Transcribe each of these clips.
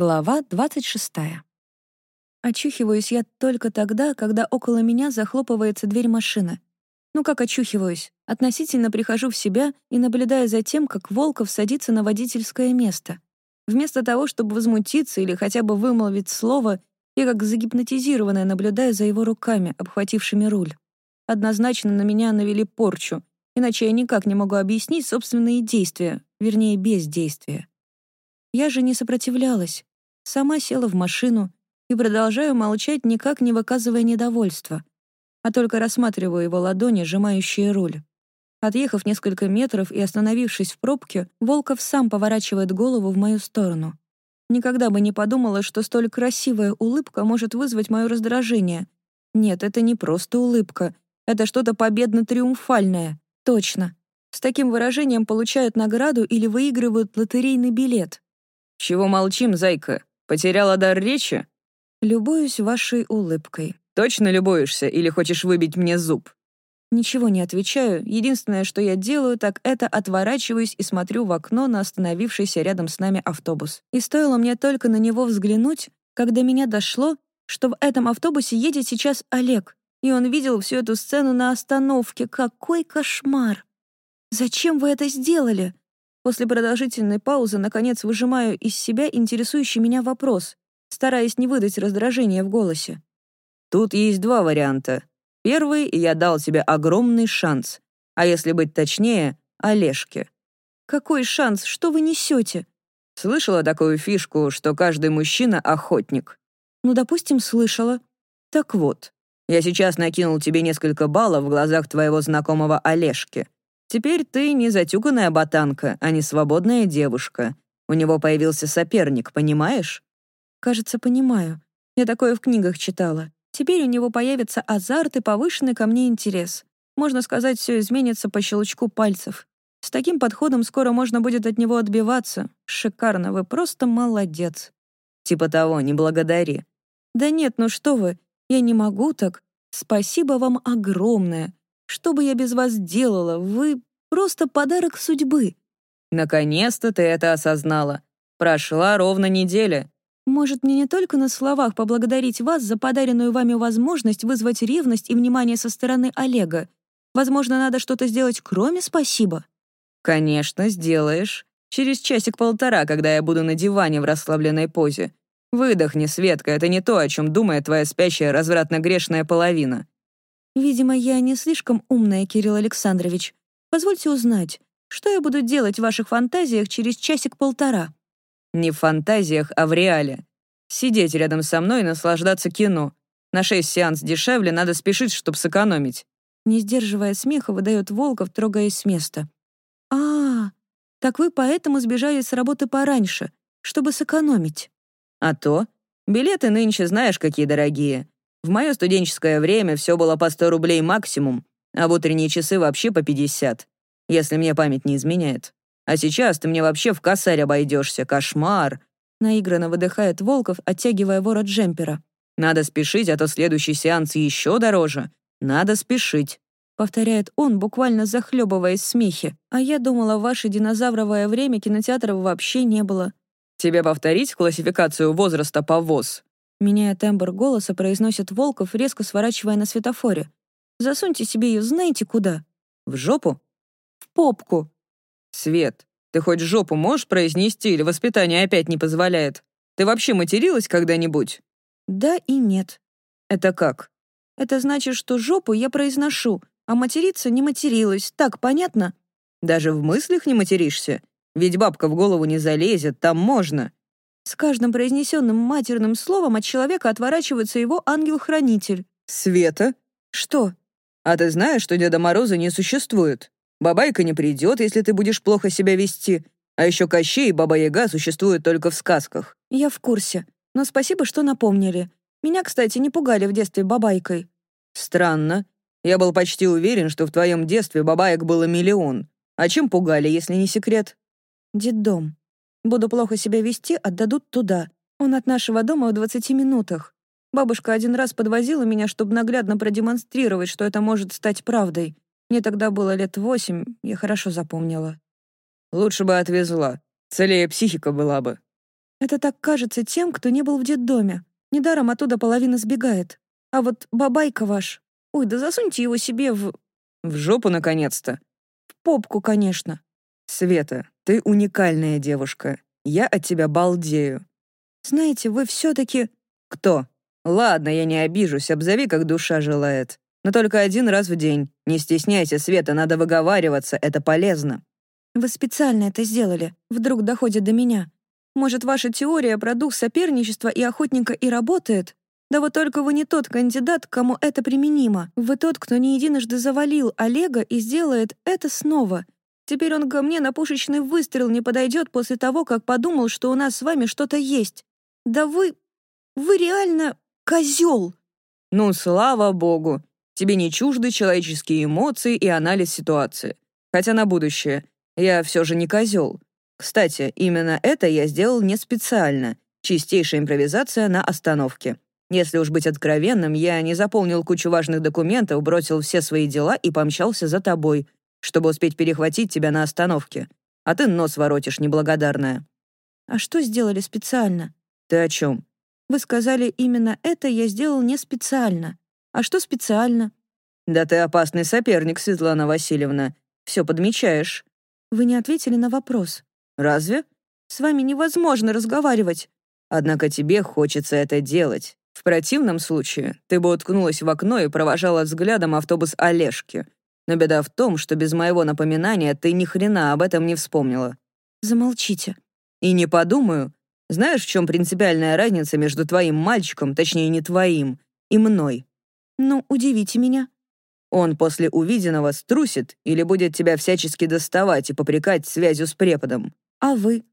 Глава 26. Очухиваюсь я только тогда, когда около меня захлопывается дверь машины. Ну как очухиваюсь? Относительно прихожу в себя и наблюдаю за тем, как Волков садится на водительское место. Вместо того, чтобы возмутиться или хотя бы вымолвить слово, я как загипнотизированная наблюдаю за его руками, обхватившими руль. Однозначно на меня навели порчу, иначе я никак не могу объяснить собственные действия, вернее, бездействие. Я же не сопротивлялась. Сама села в машину и продолжаю молчать, никак не выказывая недовольства, а только рассматриваю его ладони, сжимающие руль. Отъехав несколько метров и остановившись в пробке, Волков сам поворачивает голову в мою сторону. Никогда бы не подумала, что столь красивая улыбка может вызвать мое раздражение. Нет, это не просто улыбка. Это что-то победно-триумфальное. Точно. С таким выражением получают награду или выигрывают лотерейный билет. «Чего молчим, зайка? Потеряла дар речи?» «Любуюсь вашей улыбкой». «Точно любуешься или хочешь выбить мне зуб?» Ничего не отвечаю. Единственное, что я делаю, так это отворачиваюсь и смотрю в окно на остановившийся рядом с нами автобус. И стоило мне только на него взглянуть, когда меня дошло, что в этом автобусе едет сейчас Олег, и он видел всю эту сцену на остановке. Какой кошмар! «Зачем вы это сделали?» После продолжительной паузы, наконец, выжимаю из себя интересующий меня вопрос, стараясь не выдать раздражения в голосе. «Тут есть два варианта. Первый — я дал тебе огромный шанс, а если быть точнее, Олежке». «Какой шанс? Что вы несете?» «Слышала такую фишку, что каждый мужчина — охотник?» «Ну, допустим, слышала». «Так вот, я сейчас накинул тебе несколько баллов в глазах твоего знакомого Олежки. Теперь ты не затюканная ботанка, а не свободная девушка. У него появился соперник, понимаешь? Кажется, понимаю. Я такое в книгах читала. Теперь у него появится азарт и повышенный ко мне интерес. Можно сказать, все изменится по щелчку пальцев. С таким подходом скоро можно будет от него отбиваться. Шикарно, вы просто молодец. Типа того, не благодари. Да нет, ну что вы, я не могу так. Спасибо вам огромное. Что бы я без вас делала? Вы просто подарок судьбы». «Наконец-то ты это осознала. Прошла ровно неделя». «Может, мне не только на словах поблагодарить вас за подаренную вами возможность вызвать ревность и внимание со стороны Олега? Возможно, надо что-то сделать кроме спасибо?» «Конечно, сделаешь. Через часик-полтора, когда я буду на диване в расслабленной позе. Выдохни, Светка, это не то, о чем думает твоя спящая развратно-грешная половина. «Видимо, я не слишком умная, Кирилл Александрович. Позвольте узнать, что я буду делать в ваших фантазиях через часик-полтора?» «Не в фантазиях, а в реале. Сидеть рядом со мной и наслаждаться кино. На шесть сеанс дешевле, надо спешить, чтобы сэкономить». Не сдерживая смеха, выдает Волков, трогаясь с места. а, -а, -а так вы поэтому сбежали с работы пораньше, чтобы сэкономить?» «А то. Билеты нынче знаешь, какие дорогие. В мое студенческое время все было по 100 рублей максимум, а в утренние часы вообще по 50, если мне память не изменяет. А сейчас ты мне вообще в косарь обойдешься, кошмар!» Наигранно выдыхает Волков, оттягивая ворот джемпера. «Надо спешить, а то следующий сеанс еще дороже. Надо спешить», — повторяет он, буквально захлебываясь в смехе. «А я думала, в ваше динозавровое время кинотеатров вообще не было». «Тебе повторить классификацию возраста по ВОЗ?» Меняя тембр голоса, произносит Волков, резко сворачивая на светофоре. «Засуньте себе ее знаете куда?» «В жопу?» «В попку». «Свет, ты хоть жопу можешь произнести или воспитание опять не позволяет? Ты вообще материлась когда-нибудь?» «Да и нет». «Это как?» «Это значит, что жопу я произношу, а материться не материлась. Так, понятно?» «Даже в мыслях не материшься? Ведь бабка в голову не залезет, там можно». С каждым произнесенным матерным словом от человека отворачивается его ангел-хранитель. «Света?» «Что?» «А ты знаешь, что Деда Мороза не существует? Бабайка не придет, если ты будешь плохо себя вести. А еще Кощей и Баба-Яга существуют только в сказках». «Я в курсе. Но спасибо, что напомнили. Меня, кстати, не пугали в детстве бабайкой». «Странно. Я был почти уверен, что в твоем детстве бабаек было миллион. А чем пугали, если не секрет?» «Детдом», Буду плохо себя вести, отдадут туда. Он от нашего дома в 20 минутах. Бабушка один раз подвозила меня, чтобы наглядно продемонстрировать, что это может стать правдой. Мне тогда было лет восемь, я хорошо запомнила. Лучше бы отвезла. Целее психика была бы. Это так кажется тем, кто не был в детдоме. Недаром оттуда половина сбегает. А вот бабайка ваш... Ой, да засуньте его себе в... В жопу, наконец-то. В попку, конечно. Света, ты уникальная девушка. Я от тебя балдею. Знаете, вы все-таки... Кто? Ладно, я не обижусь, обзови, как душа желает. Но только один раз в день. Не стесняйся, Света, надо выговариваться, это полезно. Вы специально это сделали. Вдруг доходит до меня. Может, ваша теория про дух соперничества и охотника и работает? Да вот только вы не тот кандидат, кому это применимо. Вы тот, кто не единожды завалил Олега и сделает это снова. Теперь он ко мне на пушечный выстрел не подойдет после того, как подумал, что у нас с вами что-то есть. Да вы... вы реально козел. Ну, слава богу. Тебе не чужды человеческие эмоции и анализ ситуации. Хотя на будущее. Я все же не козел. Кстати, именно это я сделал не специально. Чистейшая импровизация на остановке. Если уж быть откровенным, я не заполнил кучу важных документов, бросил все свои дела и помчался за тобой, чтобы успеть перехватить тебя на остановке. А ты нос воротишь, неблагодарная. А что сделали специально? Ты о чем? Вы сказали, именно это я сделал не специально. А что специально? Да ты опасный соперник, Светлана Васильевна. Все подмечаешь. Вы не ответили на вопрос. Разве? С вами невозможно разговаривать. Однако тебе хочется это делать. В противном случае ты бы уткнулась в окно и провожала взглядом автобус Олежки. Но беда в том, что без моего напоминания ты ни хрена об этом не вспомнила. Замолчите. И не подумаю. Знаешь, в чем принципиальная разница между твоим мальчиком, точнее, не твоим, и мной? Ну, удивите меня. Он после увиденного струсит или будет тебя всячески доставать и попрекать связью с преподом. А вы?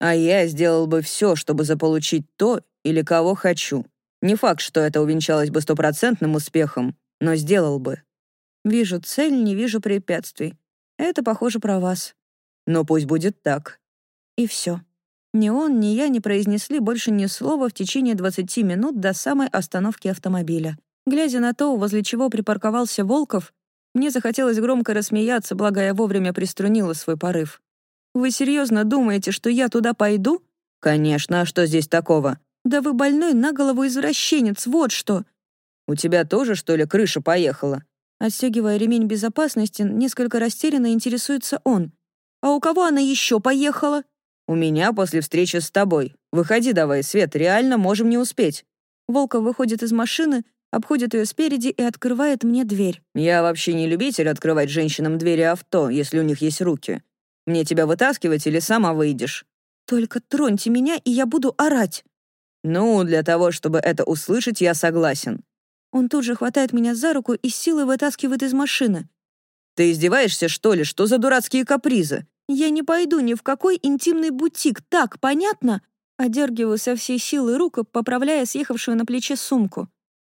А я сделал бы все, чтобы заполучить то или кого хочу. Не факт, что это увенчалось бы стопроцентным успехом, но сделал бы. Вижу цель, не вижу препятствий. Это похоже про вас. Но пусть будет так. И все. Ни он, ни я не произнесли больше ни слова в течение 20 минут до самой остановки автомобиля. Глядя на то, возле чего припарковался Волков, мне захотелось громко рассмеяться, благо я вовремя приструнила свой порыв. «Вы серьезно думаете, что я туда пойду?» «Конечно, а что здесь такого?» «Да вы больной на голову извращенец, вот что!» «У тебя тоже, что ли, крыша поехала?» Отстегивая ремень безопасности, несколько растерянно интересуется он. «А у кого она еще поехала?» «У меня после встречи с тобой. Выходи давай, Свет, реально можем не успеть». Волков выходит из машины, обходит ее спереди и открывает мне дверь. «Я вообще не любитель открывать женщинам двери авто, если у них есть руки. Мне тебя вытаскивать или сама выйдешь?» «Только троньте меня, и я буду орать». «Ну, для того, чтобы это услышать, я согласен». Он тут же хватает меня за руку и силой вытаскивает из машины. «Ты издеваешься, что ли? Что за дурацкие капризы?» «Я не пойду ни в какой интимный бутик, так понятно?» Одергиваю со всей силы руку, поправляя съехавшую на плече сумку.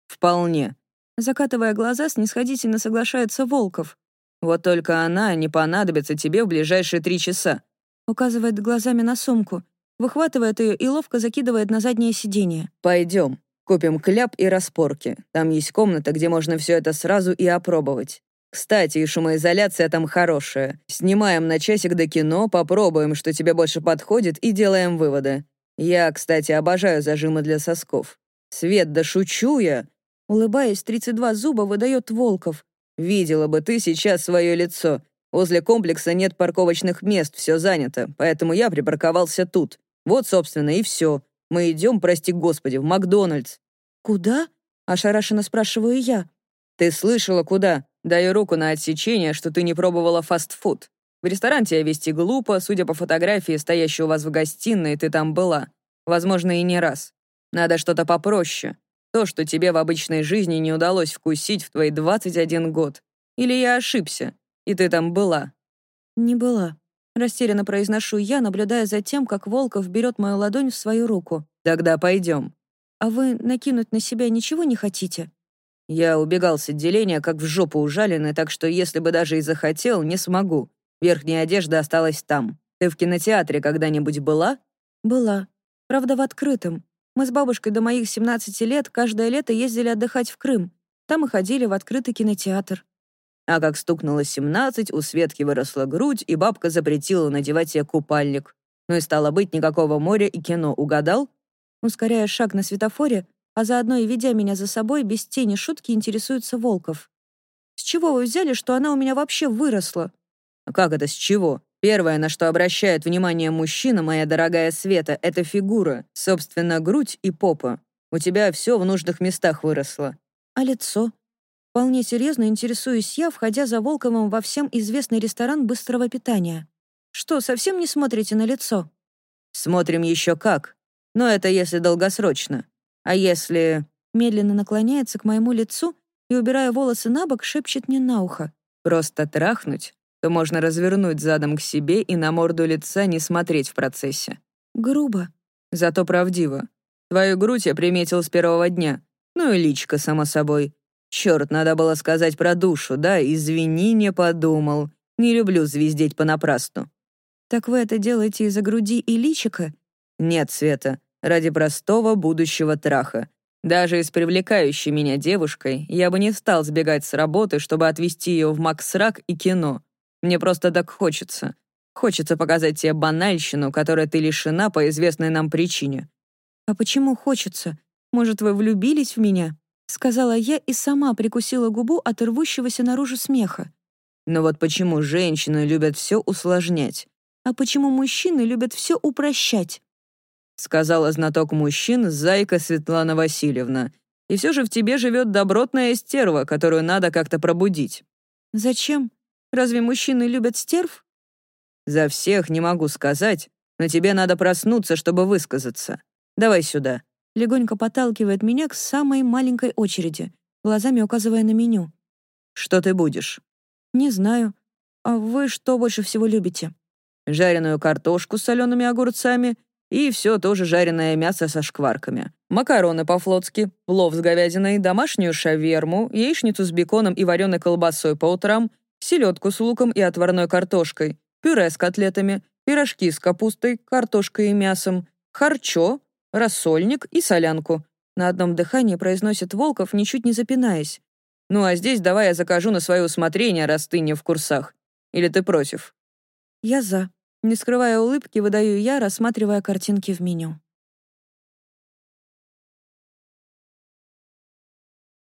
«Вполне». Закатывая глаза, снисходительно соглашается Волков. «Вот только она не понадобится тебе в ближайшие три часа». Указывает глазами на сумку, выхватывает ее и ловко закидывает на заднее сиденье. «Пойдем, купим кляп и распорки. Там есть комната, где можно все это сразу и опробовать. Кстати, и шумоизоляция там хорошая. Снимаем на часик до кино, попробуем, что тебе больше подходит, и делаем выводы. Я, кстати, обожаю зажимы для сосков. Свет, да шучу я. Улыбаясь, 32 зуба выдает Волков. «Видела бы ты сейчас свое лицо. Возле комплекса нет парковочных мест, все занято, поэтому я припарковался тут. Вот, собственно, и все. Мы идем, прости господи, в Макдональдс». «Куда?» — ошарашенно спрашиваю я. «Ты слышала, куда? Даю руку на отсечение, что ты не пробовала фастфуд. В ресторан тебя вести глупо, судя по фотографии, стоящей у вас в гостиной, ты там была. Возможно, и не раз. Надо что-то попроще. То, что тебе в обычной жизни не удалось вкусить в твои 21 год. Или я ошибся, и ты там была?» «Не была», — растерянно произношу я, наблюдая за тем, как Волков берет мою ладонь в свою руку. «Тогда пойдем». «А вы накинуть на себя ничего не хотите?» Я убегал с отделения, как в жопу ужаленный, так что если бы даже и захотел, не смогу. Верхняя одежда осталась там. Ты в кинотеатре когда-нибудь была? Была. Правда, в открытом. Мы с бабушкой до моих 17 лет каждое лето ездили отдыхать в Крым. Там и ходили в открытый кинотеатр. А как стукнуло 17, у Светки выросла грудь, и бабка запретила надевать ей купальник. Ну и стало быть, никакого моря и кино. Угадал? Ускоряя шаг на светофоре, а заодно и ведя меня за собой, без тени шутки интересуется Волков. «С чего вы взяли, что она у меня вообще выросла?» «А «Как это с чего? Первое, на что обращает внимание мужчина, моя дорогая Света, это фигура, собственно, грудь и попа. У тебя все в нужных местах выросло». «А лицо?» Вполне серьезно интересуюсь я, входя за Волковым во всем известный ресторан быстрого питания. «Что, совсем не смотрите на лицо?» «Смотрим еще как. Но это если долгосрочно. А если...» Медленно наклоняется к моему лицу и, убирая волосы на бок, шепчет мне на ухо. «Просто трахнуть, то можно развернуть задом к себе и на морду лица не смотреть в процессе». «Грубо». «Зато правдиво. Твою грудь я приметил с первого дня. Ну и личка, само собой. Черт, надо было сказать про душу, да? Извини, не подумал. Не люблю звездеть понапрасну». «Так вы это делаете из-за груди и личика?» «Нет, Света ради простого будущего траха. Даже с привлекающей меня девушкой я бы не стал сбегать с работы, чтобы отвезти ее в Максрак и кино. Мне просто так хочется. Хочется показать тебе банальщину, которой ты лишена по известной нам причине. «А почему хочется? Может, вы влюбились в меня?» Сказала я и сама прикусила губу от рвущегося наружу смеха. Но вот почему женщины любят все усложнять? А почему мужчины любят все упрощать? сказала знаток мужчин Зайка Светлана Васильевна. «И все же в тебе живет добротная стерва, которую надо как-то пробудить». «Зачем? Разве мужчины любят стерв?» «За всех не могу сказать, но тебе надо проснуться, чтобы высказаться. Давай сюда». Легонько подталкивает меня к самой маленькой очереди, глазами указывая на меню. «Что ты будешь?» «Не знаю. А вы что больше всего любите?» «Жареную картошку с солеными огурцами и все тоже жареное мясо со шкварками. Макароны по-флотски, плов с говядиной, домашнюю шаверму, яичницу с беконом и вареной колбасой по утрам, селедку с луком и отварной картошкой, пюре с котлетами, пирожки с капустой, картошкой и мясом, харчо, рассольник и солянку. На одном дыхании произносит Волков, ничуть не запинаясь. «Ну а здесь давай я закажу на свое усмотрение, раз ты не в курсах. Или ты против?» «Я за», не скрывая улыбки, выдаю я, рассматривая картинки в меню.